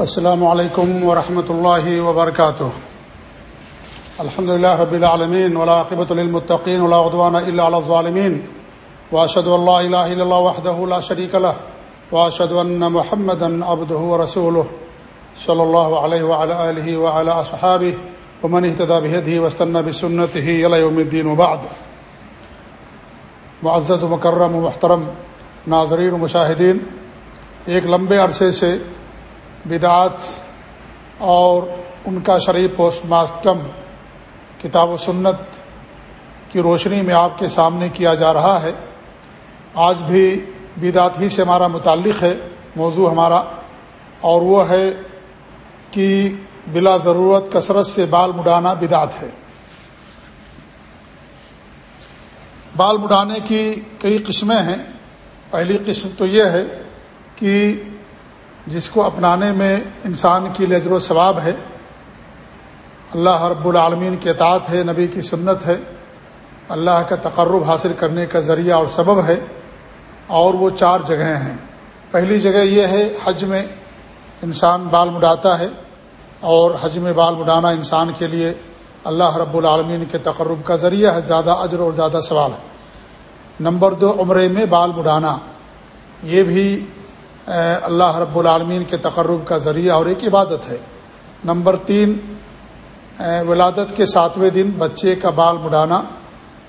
السلام علیکم ورحمۃ اللہ وبرکاتہ۔ الحمد لله رب العالمين ولا للمتقين ولا عدوان الا على الظالمين واشهد ان لا اله الا الله وحده لا شريك له واشهد ان محمدا عبده ورسوله صلى الله عليه وعلى اله وعلى اصحابه ومن اهتدى بهديه واستنى بسنته الى يوم الدين وبعد۔ معزز ومكرم ومحترم ناظرین و مشاہدین، ایک لمبے عرصے سے بدعات اور ان کا شرعی پوسٹ ماسٹم کتاب و سنت کی روشنی میں آپ کے سامنے کیا جا رہا ہے۔ آج بھی بدعت ہی سے ہمارا متعلق ہے، موضوع ہمارا، اور وہ ہے کہ بلا ضرورت کثرت سے بال مڈانا بدعت ہے۔ بال مڈانے کی کئی قسمیں ہیں۔ پہلی قسم تو یہ ہے کہ جس کو اپنانے میں انسان کی لجر و ثواب ہے۔ اللہ رب العالمین کے اطاعت ہے، نبی کی سنت ہے۔ اللہ کا تقرب حاصل کرنے کا ذریعہ اور سبب ہے۔ اور وہ چار جگہیں ہیں۔ پہلی جگہ یہ ہے، حج میں انسان بال مڈاتا ہے۔ اور حج میں بال مڈانا انسان کے لیے اللہ رب العالمین کے تقرب کا ذریعہ ہے۔ زیادہ اجر اور زیادہ سوال ہے۔ نمبر دو، عمرے میں بال مڈانا۔ یہ بھی اللہ رب العالمین کے تقرب کا ذریعہ اور ایک عبادت ہے۔ نمبر تین ولادت کے ساتویں دن بچے کا بال مڈانا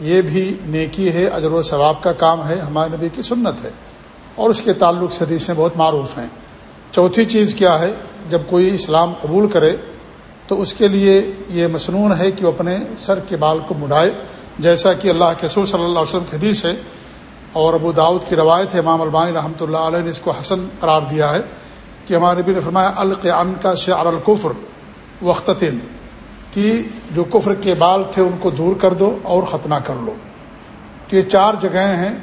یہ بھی نیکی ہے، اجر و ثواب کا کام ہے، ہمارے نبی کی سنت ہے۔ اور اس کے تعلق سے حدیثیں بہت معروف ہیں۔ چوتھی چیز کیا ہے، جب کوئی اسلام قبول کرے، تو اس کے لیے یہ مصنون ہے کہ وہ اپنے سر کے بال کو مڈائے جیسا کہ اللہ کے رسول صلی اللہ علیہ وسلم کی حدیث ہے اور ابو داود کی روایت ہے، امام البانی رحمۃ اللہ علیہ نے اس کو حسن قرار دیا ہے کہ ہمارے نبی نے فرمایا القعن کا شعر القفر وقتن کہ جو کفر کے بال تھے ان کو دور کر دو اور ختنہ کر لو۔ تو یہ چار جگہیں ہیں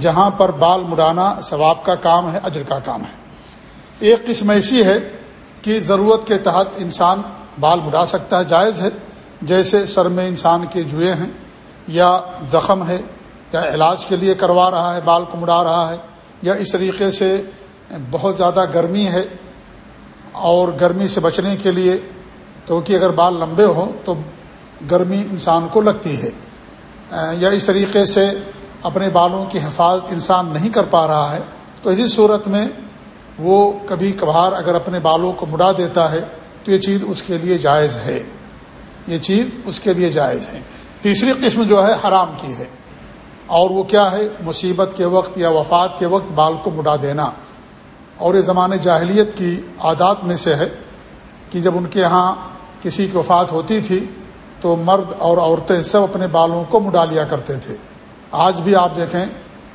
جہاں پر بال مڈانا ثواب کا کام ہے، اجر کا کام ہے۔ ایک قسم ایسی ہے کہ ضرورت کے تحت انسان بال مڈا سکتا ہے، جائز ہے، جیسے سر میں انسان کے جوئے ہیں یا زخم ہے یا علاج کے لیے کروا رہا ہے، بال کو مڑا رہا ہے، یا اس طریقے سے بہت زیادہ گرمی ہے اور گرمی سے بچنے کے لیے، کیونکہ اگر بال لمبے ہوں تو گرمی انسان کو لگتی ہے۔ یا اس طریقے سے اپنے بالوں کی حفاظت انسان نہیں کر پا رہا ہے، تو اسی صورت میں وہ کبھی کبھار اگر اپنے بالوں کو مڑا دیتا ہے، تو یہ چیز اس کے لیے جائز ہے۔ یہ چیز اس کے لیے جائز ہے۔ تیسری قسم جو ہے، حرام کی ہے۔ اور وہ کیا ہے؟ مصیبت کے وقت یا وفات کے وقت بال کو مڈا دینا۔ اور یہ زمانے جاہلیت کی عادات میں سے ہے کہ جب ان کے ہاں کسی کی وفات ہوتی تھی تو مرد اور عورتیں سب اپنے بالوں کو مڈا لیا کرتے تھے۔ آج بھی آپ دیکھیں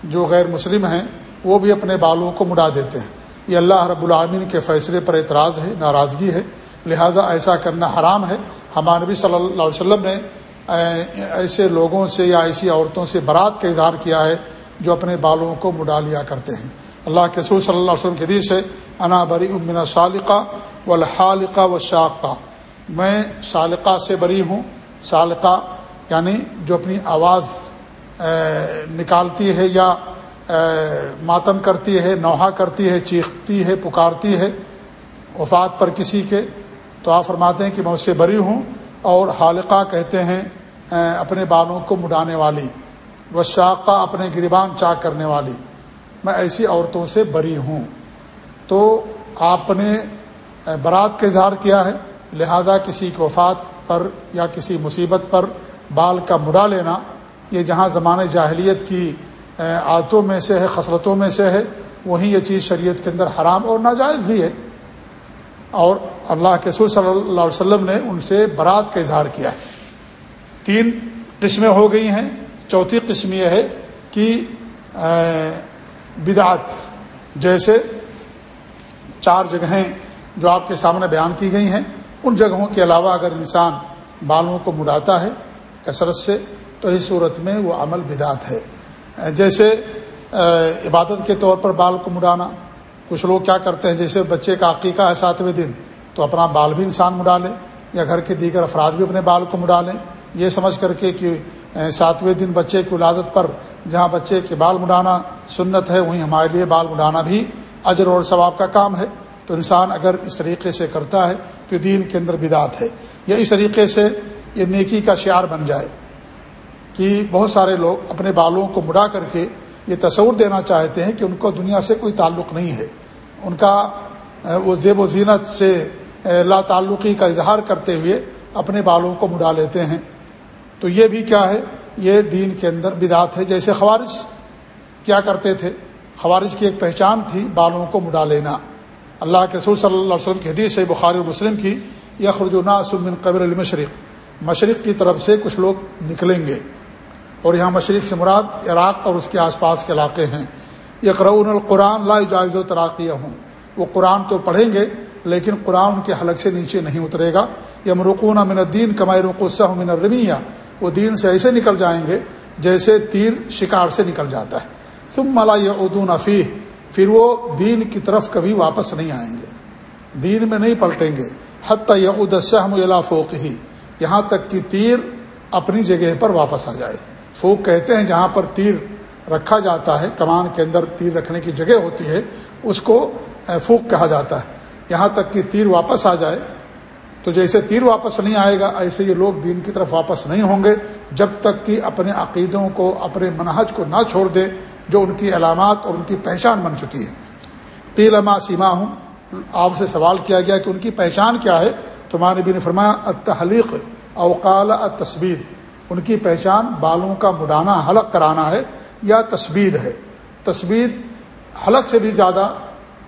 جو غیر مسلم ہیں، وہ بھی اپنے بالوں کو مڈا دیتے ہیں۔ یہ اللہ رب العالمین کے فیصلے پر اعتراض ہے، ناراضگی ہے۔ لہذا ایسا کرنا حرام ہے۔ ہمارے نبی صلی اللہ علیہ وسلم نے ایسے لوگوں سے یا ایسی عورتوں سے برات کا اظہار کیا ہے جو اپنے بالوں کو مڈا لیا کرتے ہیں۔ اللہ کے رسول صلی اللہ علیہ وسلم کے دیر سے انا بری امن سالقہ و الحالقہ و شاقہ میں سالقہ سے بری ہوں۔ سالقہ یعنی جو اپنی آواز نکالتی ہے یا ماتم کرتی ہے، نوحہ کرتی ہے، چیختی ہے، پکارتی ہے وفات پر کسی کے، تو آپ فرماتے ہیں کہ میں اس سے بری ہوں۔ اور حالقہ کہتے ہیں اپنے بالوں کو مڈانے والی و شاقہ اپنے گریبان چاک کرنے والی۔ میں ایسی عورتوں سے بری ہوں۔ تو آپ نے برات کا اظہار کیا ہے، لہذا کسی کی وفات پر یا کسی مصیبت پر بال کا مڈا لینا، یہ جہاں زمانۂ جاہلیت کی عادتوں میں سے ہے، خصلتوں میں سے ہے، وہیں یہ چیز شریعت کے اندر حرام اور ناجائز بھی ہے۔ اور اللہ کے سور صلی اللہ علیہ وسلم نے ان سے برات کا اظہار کیا ہے۔ تین قسمیں ہو گئی ہیں۔ چوتھی قسم یہ ہے کہ بدعت، جیسے چار جگہیں جو آپ کے سامنے بیان کی گئی ہیں، ان جگہوں کے علاوہ اگر انسان بالوں کو مڈاتا ہے کثرت سے، تو اس صورت میں وہ عمل بدعت ہے۔ جیسے عبادت کے طور پر بال کو مڈانا کچھ لوگ کیا کرتے ہیں، جیسے بچے کا عقیقہ ہے ساتویں دن۔ تو اپنا بال بھی انسان مڈا لے یا گھر کے دیگر افراد بھی اپنے بال کو مڈا لیں۔ یہ سمجھ کر کے کہ ساتویں دن بچے کی ولادت پر جہاں بچے کے بال مڈانا سنت ہے، وہیں ہمارے لیے بال مڈانا بھی اجر اور ثواب کا کام ہے۔ تو انسان اگر اس طریقے سے کرتا ہے تو دین کے اندر بدعت ہے۔ یا اس طریقے سے یہ نیکی کا شعار بن جائے کہ بہت سارے لوگ اپنے بالوں کو مڑا کر کے یہ تصور دینا چاہتے ہیں کہ ان کو دنیا سے کوئی تعلق نہیں ہے۔ ان کا وہ زیب و زینت سے لا تعلقی کا اظہار کرتے ہوئے اپنے بالوں کو مڑا لیتے ہیں۔ تو یہ بھی کیا ہے؟ یہ دین کے اندر بدعت ہے۔ جیسے خوارش کیا کرتے تھے؟ خوارج کی ایک پہچان تھی بالوں کو مڈا لینا۔ اللہ کے رسول صلی اللہ علیہ وسلم کی حدیث ہے، بخاری مسلم کی من قبر المشرق۔ مشرق کی طرف سے کچھ لوگ نکلیں گے۔ اور یہاں مشرق سے مراد عراق اور اس کے آس پاس کے علاقے ہیں۔ یقرون القرآن لا جائز و تراقیہ ہوں وہ قرآن تو پڑھیں گے لیکن قرآن کے حلق سے نیچے نہیں اترے گا۔ یہ مرکون من الدین کمائے رقصہ من الرمیہ۔ وہ دین سے ایسے نکل جائیں گے جیسے تیر شکار سے نکل جاتا ہے۔ تم ملا یہ ادون افیح پھر وہ دین کی طرف کبھی واپس نہیں آئیں گے۔ دین میں نہیں پلٹیں گے۔ حتیٰ یہ ادسم فوق ہی یہاں تک کہ تیر اپنی جگہ پر واپس آ جائے۔ فوق کہتے ہیں جہاں پر تیر رکھا جاتا ہے، کمان کے اندر تیر رکھنے کی جگہ ہوتی ہے، اس کو فوک کہا جاتا ہے۔ یہاں تک کہ تیر واپس آ جائے تو جیسے تیر واپس نہیں آئے گا، ایسے یہ لوگ دین کی طرف واپس نہیں ہوں گے، جب تک کہ اپنے عقیدوں کو، اپنے منہج کو نہ چھوڑ دے، جو ان کی علامات اور ان کی پہچان بن چکی ہے۔ پیلما سیما ہوں آپ سے سوال کیا گیا کہ ان کی پہچان کیا ہے؟ تمہارے بھی نے فرمایا، التحلیق اوقال تصویر ان کی پہچان بالوں کا مڈانا، حلق کرانا ہے یا تصویر ہے۔ تصویر حلق سے بھی زیادہ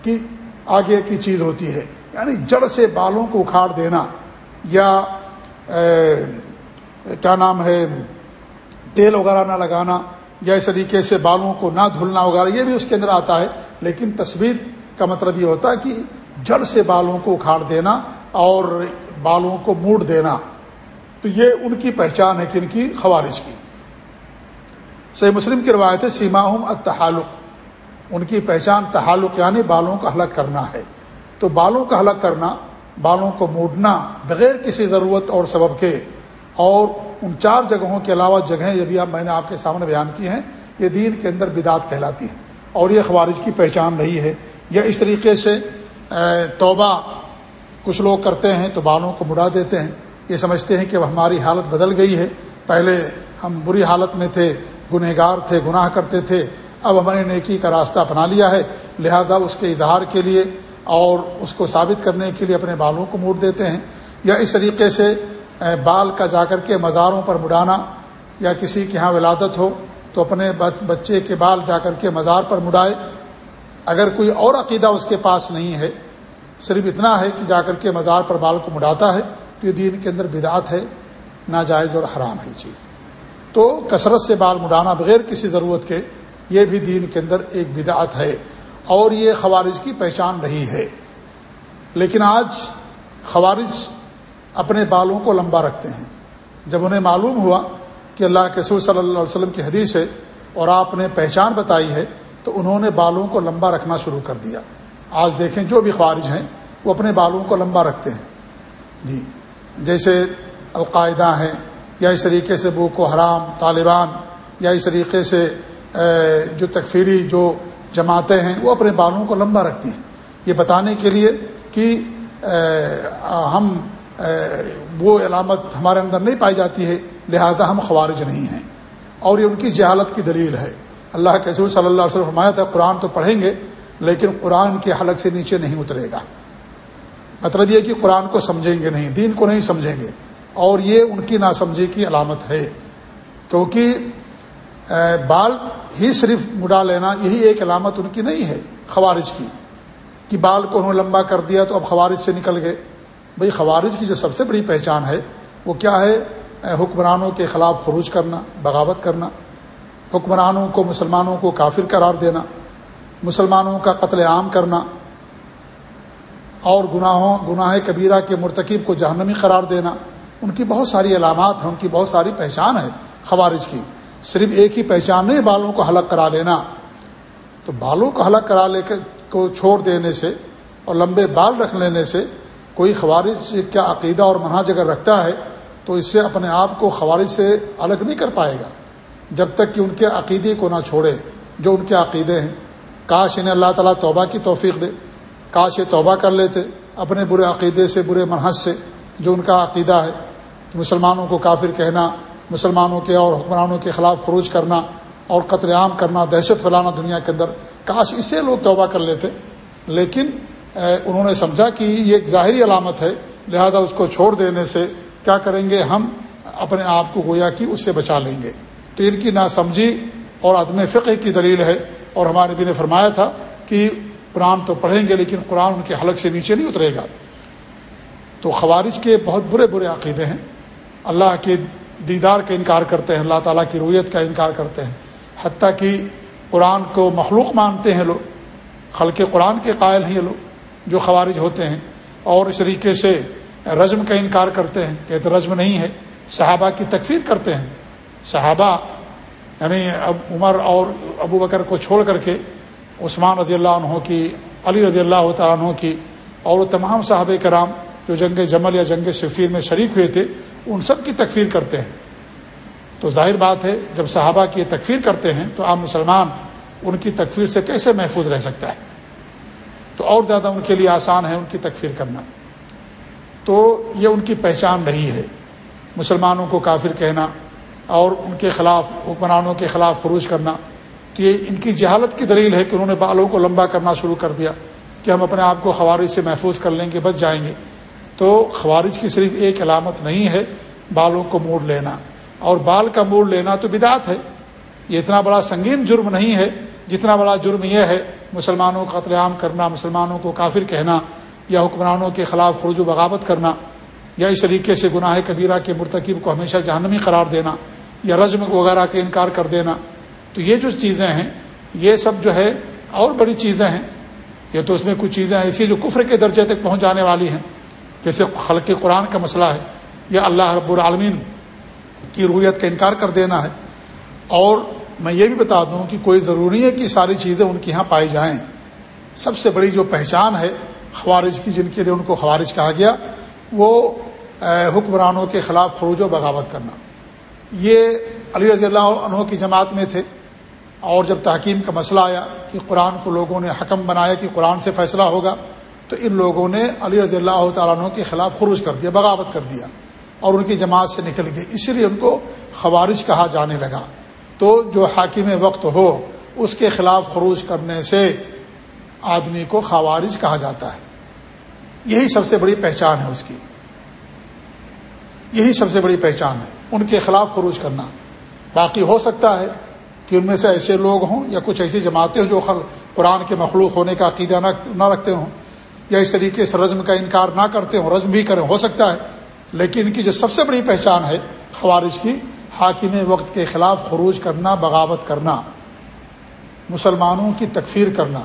کی آگے کی چیز ہوتی ہے۔ یعنی جڑ سے بالوں کو اکھاڑ دینا یا کیا نام ہے، تیل وغیرہ نہ لگانا یا اس طریقے سے بالوں کو نہ دھلنا وغیرہ، یہ بھی اس کے اندر آتا ہے۔ لیکن تصویر کا مطلب یہ ہوتا ہے کہ جڑ سے بالوں کو اکھاڑ دینا اور بالوں کو موڑ دینا۔ تو یہ ان کی پہچان ہے کن کی خوارش کی۔ صحیح مسلم کی روایت ہے سیما ہوں التحالق۔ ان کی پہچان تحالق یعنی بالوں کا حلق کرنا ہے۔ تو بالوں کا حلق کرنا، بالوں کو موڑنا بغیر کسی ضرورت اور سبب کے، اور ان چار جگہوں کے علاوہ جگہیں یہ بھی میں نے آپ کے سامنے بیان کی ہیں، یہ دین کے اندر بدعت کہلاتی ہیں۔ اور یہ خوارج کی پہچان رہی ہے۔ یا اس طریقے سے توبہ کچھ لوگ کرتے ہیں تو بالوں کو مڑا دیتے ہیں۔ یہ سمجھتے ہیں کہ وہ ہماری حالت بدل گئی ہے۔ پہلے ہم بری حالت میں تھے، گنہگار تھے، گناہ کرتے تھے۔ اب ہم نے نیکی کا راستہ اپنا لیا ہے، لہذا اس کے اظہار کے لیے اور اس کو ثابت کرنے کے لیے اپنے بالوں کو موڑ دیتے ہیں۔ یا اس طریقے سے بال کا جا کر کے مزاروں پر مڑانا یا کسی کے ہاں ولادت ہو تو اپنے بچے کے بال جا کر کے مزار پر مڑائے۔ اگر کوئی اور عقیدہ اس کے پاس نہیں ہے، صرف اتنا ہے کہ جا کر کے مزار پر بال کو مڑاتا ہے، تو یہ دین کے اندر بدعت ہے، ناجائز اور حرام ہے چیز۔ تو کثرت سے بال مڑانا بغیر کسی ضرورت کے یہ بھی دین کے اندر ایک بدعت ہے اور یہ خوارج کی پہچان رہی ہے۔ لیکن آج خوارج اپنے بالوں کو لمبا رکھتے ہیں۔ جب انہیں معلوم ہوا کہ اللہ کے رسول صلی اللہ علیہ وسلم کی حدیث ہے اور آپ نے پہچان بتائی ہے، تو انہوں نے بالوں کو لمبا رکھنا شروع کر دیا۔ آج دیکھیں جو بھی خوارج ہیں، وہ اپنے بالوں کو لمبا رکھتے ہیں۔ جی جیسے القاعدہ ہیں، یا اس طریقے سے بوک و حرام، طالبان، یا اس طریقے سے جو تکفیری جو جماعتیں ہیں، وہ اپنے بالوں کو لمبا رکھتی ہیں۔ یہ بتانے کے لیے کہ ہم وہ علامت ہمارے اندر نہیں پائی جاتی ہے، لہذا ہم خوارج نہیں ہیں۔ اور یہ ان کی جہالت کی دلیل ہے۔ اللہ کے رسول صلی اللہ علیہ وسلم فرمایا تھا، قرآن تو پڑھیں گے، لیکن قرآن کے حلق سے نیچے نہیں اترے گا۔ مطلب یہ کہ قرآن کو سمجھیں گے نہیں، دین کو نہیں سمجھیں گے۔ اور یہ ان کی ناسمجھی کی علامت ہے۔ کیونکہ بال ہی صرف مڈا لینا، یہی ایک علامت ان کی نہیں ہے خوارج کی، کہ بال کو انہوں نے لمبا کر دیا تو اب خوارج سے نکل گئے۔ بھئی خوارج کی جو سب سے بڑی پہچان ہے، وہ کیا ہے؟ حکمرانوں کے خلاف خروج کرنا، بغاوت کرنا، حکمرانوں کو، مسلمانوں کو کافر قرار دینا، مسلمانوں کا قتل عام کرنا، اور گناہوں، گناہ کبیرہ کے مرتکب کو جہنمی قرار دینا۔ ان کی بہت ساری علامات ہیں، ان کی بہت ساری پہچان ہے خوارج کی۔ صرف ایک ہی پہچان نہیں، بالوں کو حلق کرا لینا۔ تو بالوں کو حلق کرا لے کے، کو چھوڑ دینے سے اور لمبے بال رکھ لینے سے کوئی خوارج کا عقیدہ اور مناج اگر رکھتا ہے، تو اس سے اپنے آپ کو خوارج سے الگ نہیں کر پائے گا۔ جب تک کہ ان کے عقیدے کو نہ چھوڑے، جو ان کے عقیدے ہیں۔ کاش انہیں اللہ تعالیٰ توبہ کی توفیق دے۔ کاش یہ توبہ کر لیتے اپنے برے عقیدے سے، برے منحص سے، جو ان کا عقیدہ ہے۔ کہ مسلمانوں کو کافر کہنا مسلمانوں کے اور حکمرانوں کے خلاف فروج کرنا اور قتل عام کرنا، دہشت پھیلانا دنیا کے اندر۔ کاش اسے لوگ توبہ کر لیتے۔ لیکن انہوں نے سمجھا کہ یہ ایک ظاہری علامت ہے، لہذا اس کو چھوڑ دینے سے کیا کریں گے؟ ہم اپنے آپ کو گویا کہ اس سے بچا لیں گے۔ تو ان کی ناسمجھی اور عدم فقہ کی دلیل ہے۔ اور ہمارے بھی نے فرمایا تھا کہ قرآن تو پڑھیں گے، لیکن قرآن ان کے حلق سے نیچے نہیں اترے گا۔ تو خوارج کے بہت برے برے عقیدے ہیں۔ اللہ کے دیدار کا انکار کرتے ہیں، اللہ تعالیٰ کی رویت کا انکار کرتے ہیں۔ حتیٰ کہ قرآن کو مخلوق مانتے ہیں لوگ، خلق قرآن کے قائل ہیں یہ لوگ جو خوارج ہوتے ہیں۔ اور اس طریقے سے رزم کا انکار کرتے ہیں، کہ رزم نہیں ہے، صحابہ کی تکفیر کرتے ہیں۔ صحابہ یعنی اب عمر اور ابو بکر کو چھوڑ کر کے، عثمان رضی اللہ عنہ کی، علی رضی اللہ تعالیٰ عنہ کی، اور وہ تمام صحابہ کرام جو جنگ جمل یا جنگ شفیر میں شریک ہوئے تھے ان سب کی تکفیر کرتے ہیں۔ تو ظاہر بات ہے، جب صحابہ کی تکفیر کرتے ہیں، تو عام مسلمان ان کی تکفیر سے کیسے محفوظ رہ سکتا ہے؟ تو اور زیادہ ان کے لیے آسان ہے ان کی تکفیر کرنا۔ تو یہ ان کی پہچان رہی ہے۔ مسلمانوں کو کافر کہنا اور ان کے خلاف، حکمرانوں کے خلاف فروش کرنا۔ تو یہ ان کی جہالت کی دلیل ہے کہ انہوں نے بالوں کو لمبا کرنا شروع کر دیا کہ ہم اپنے آپ کو خوارج سے محفوظ کر لیں گے، بچ جائیں گے۔ تو خوارج کی صرف ایک علامت نہیں ہے، بالوں کو موڑ لینا۔ اور بال کا موڑ لینا تو بدعت ہے۔ یہ اتنا بڑا سنگین جرم نہیں ہے، جتنا بڑا جرم یہ ہے، مسلمانوں کا قتل عام کرنا، مسلمانوں کو کافر کہنا، یا حکمرانوں کے خلاف خروج و بغاوت کرنا، یا اس طریقے سے گناہ کبیرہ کے مرتکب کو ہمیشہ جہنمی قرار دینا، یا رزم وغیرہ کے انکار کر دینا۔ تو یہ جو چیزیں ہیں، یہ سب جو ہے اور بڑی چیزیں ہیں۔ یہ تو اس میں کچھ چیزیں ایسی جو کفر کے درجے تک پہنچ جانے والی ہیں۔ جیسے خلق قرآن کا مسئلہ ہے، یا اللہ رب العالمین کی رویت کا انکار کر دینا ہے۔ اور میں یہ بھی بتا دوں کہ کوئی ضروری ہے کہ ساری چیزیں ان کے یہاں پائی جائیں۔ سب سے بڑی جو پہچان ہے خوارج کی، جن کے لیے ان کو خوارج کہا گیا، وہ حکمرانوں کے خلاف خروج و بغاوت کرنا۔ یہ علی رضی اللہ عنہ کی جماعت میں تھے۔ اور جب تحکیم کا مسئلہ آیا کہ قرآن کو لوگوں نے حکم بنایا کہ قرآن سے فیصلہ ہوگا تو ان لوگوں نے علی رضی اللہ تعالیٰ عنہ کے خلاف خروج کر دیا، بغاوت کر دیا اور ان کی جماعت سے نکل گئی اسی لیے ان کو خوارج کہا جانے لگا۔ تو جو حاکم وقت ہو، اس کے خلاف خروج کرنے سے آدمی کو خوارج کہا جاتا ہے۔ یہی سب سے بڑی پہچان ہے اس کی۔ یہی سب سے بڑی پہچان ہے۔ ان کے خلاف خروج کرنا۔ باقی ہو سکتا ہے کہ ان میں سے ایسے لوگ ہوں یا کچھ ایسی جماعتیں ہوں جو قرآن کے مخلوق ہونے کا عقیدہ نہ رکھتے ہوں۔ یا اس طریقے سے رزم کا انکار نہ کرتے ہوں، رزم بھی کریں، ہو سکتا ہے۔ لیکن ان کی جو سب سے بڑی پہچان ہے خوارج کی، حاکم وقت کے خلاف خروج کرنا، بغاوت کرنا، مسلمانوں کی تکفیر کرنا،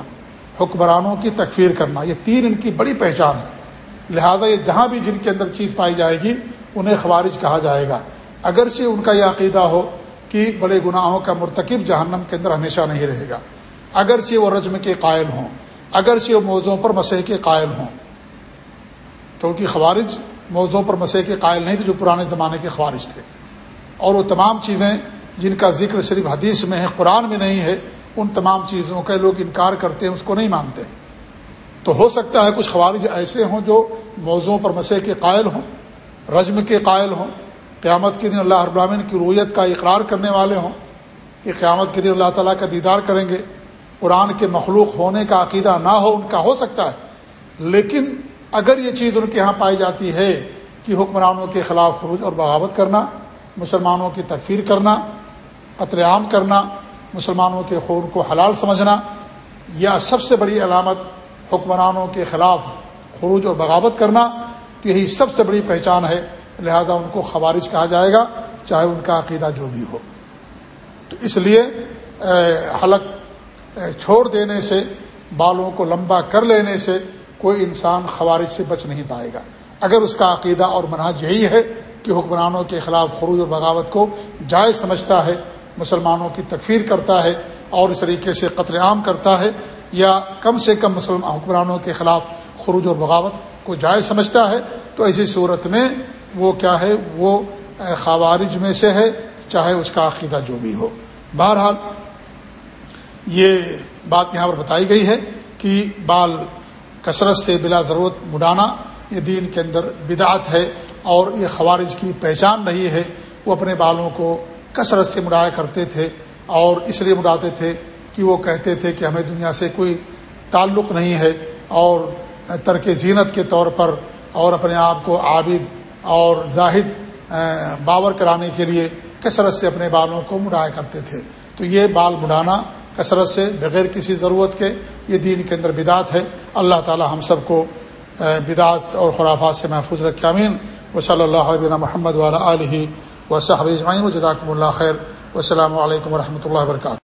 حکمرانوں کی تکفیر کرنا، یہ تین ان کی بڑی پہچان ہے۔ لہذا یہ جہاں بھی جن کے اندر چیز پائی جائے گی، انہیں خوارج کہا جائے گا۔ اگرچہ ان کا یہ عقیدہ ہو کہ بڑے گناہوں کا مرتکب جہنم کے اندر ہمیشہ نہیں رہے گا، اگرچہ وہ رجم کے قائل ہوں۔ اگرچہ وہ موضوعوں پر مسیح کے قائل ہوں، کیونکہ خوارج موضوعوں پر مسیح کے قائل نہیں تھے جو پرانے زمانے کے خوارج تھے۔ اور وہ تمام چیزیں جن کا ذکر صرف حدیث میں ہے، قرآن میں نہیں ہے، ان تمام چیزوں کا لوگ انکار کرتے ہیں، اس کو نہیں مانتے۔ تو ہو سکتا ہے کچھ خوارج ایسے ہوں جو موضوعوں پر مسیح کے قائل ہوں، رجم کے قائل ہوں، قیامت کے دن اللہ ابراہین کی رویت کا اقرار کرنے والے ہوں کہ قیامت کے دن اللہ تعالیٰ کا دیدار کریں گے۔ قرآن کے مخلوق ہونے کا عقیدہ نہ ہو، ان کا ہو سکتا ہے۔ لیکن اگر یہ چیز ان کے یہاں پائی جاتی ہے کہ حکمرانوں کے خلاف خروج اور بغاوت کرنا، مسلمانوں کی تکفیر کرنا، قتل عام کرنا، مسلمانوں کے خون کو حلال سمجھنا، یا سب سے بڑی علامت حکمرانوں کے خلاف خروج اور بغاوت کرنا، تو یہی سب سے بڑی پہچان ہے۔ لہذا ان کو خوارج کہا جائے گا، چاہے ان کا عقیدہ جو بھی ہو۔ تو اس لیے حلق چھوڑ دینے سے، بالوں کو لمبا کر لینے سے کوئی انسان خوارج سے بچ نہیں پائے گا۔ اگر اس کا عقیدہ اور مناج یہی ہے کہ حکمرانوں کے خلاف خروج و بغاوت کو جائز سمجھتا ہے، مسلمانوں کی تکفیر کرتا ہے اور اس طریقے سے قتل عام کرتا ہے، یا کم سے کم مسلم حکمرانوں کے خلاف خروج و بغاوت کو جائز سمجھتا ہے، تو ایسی صورت میں وہ کیا ہے؟ وہ خوارج میں سے ہے، چاہے اس کا عقیدہ جو بھی ہو۔ بہرحال یہ بات یہاں پر بتائی گئی ہے کہ بال کثرت سے بلا ضرورت مڈانا یہ دین کے اندر بدعت ہے اور یہ خوارج کی پہچان نہیں ہے۔ وہ اپنے بالوں کو کثرت سے مڑایا کرتے تھے اور اس لیے مڑاتے تھے کہ وہ کہتے تھے کہ ہمیں دنیا سے کوئی تعلق نہیں ہے اور ترک زینت کے طور پر اور اپنے آپ کو عابد اور زاہد باور کرانے کے لیے کثرت سے اپنے بالوں کو مڑایا کرتے تھے۔ تو یہ بال مڑانا کثرت سے، بغیر کسی ضرورت کے، یہ دین کے اندر بدعت ہے۔ اللہ تعالی ہم سب کو بدعت اور خرافات سے محفوظ رکھے امین و صلی اللہ علیہ محمد والا علیہ و صحب اجمعین و جزاکم اللہ خیر۔ وسلام علیکم و رحمۃ اللہ وبرکاتہ۔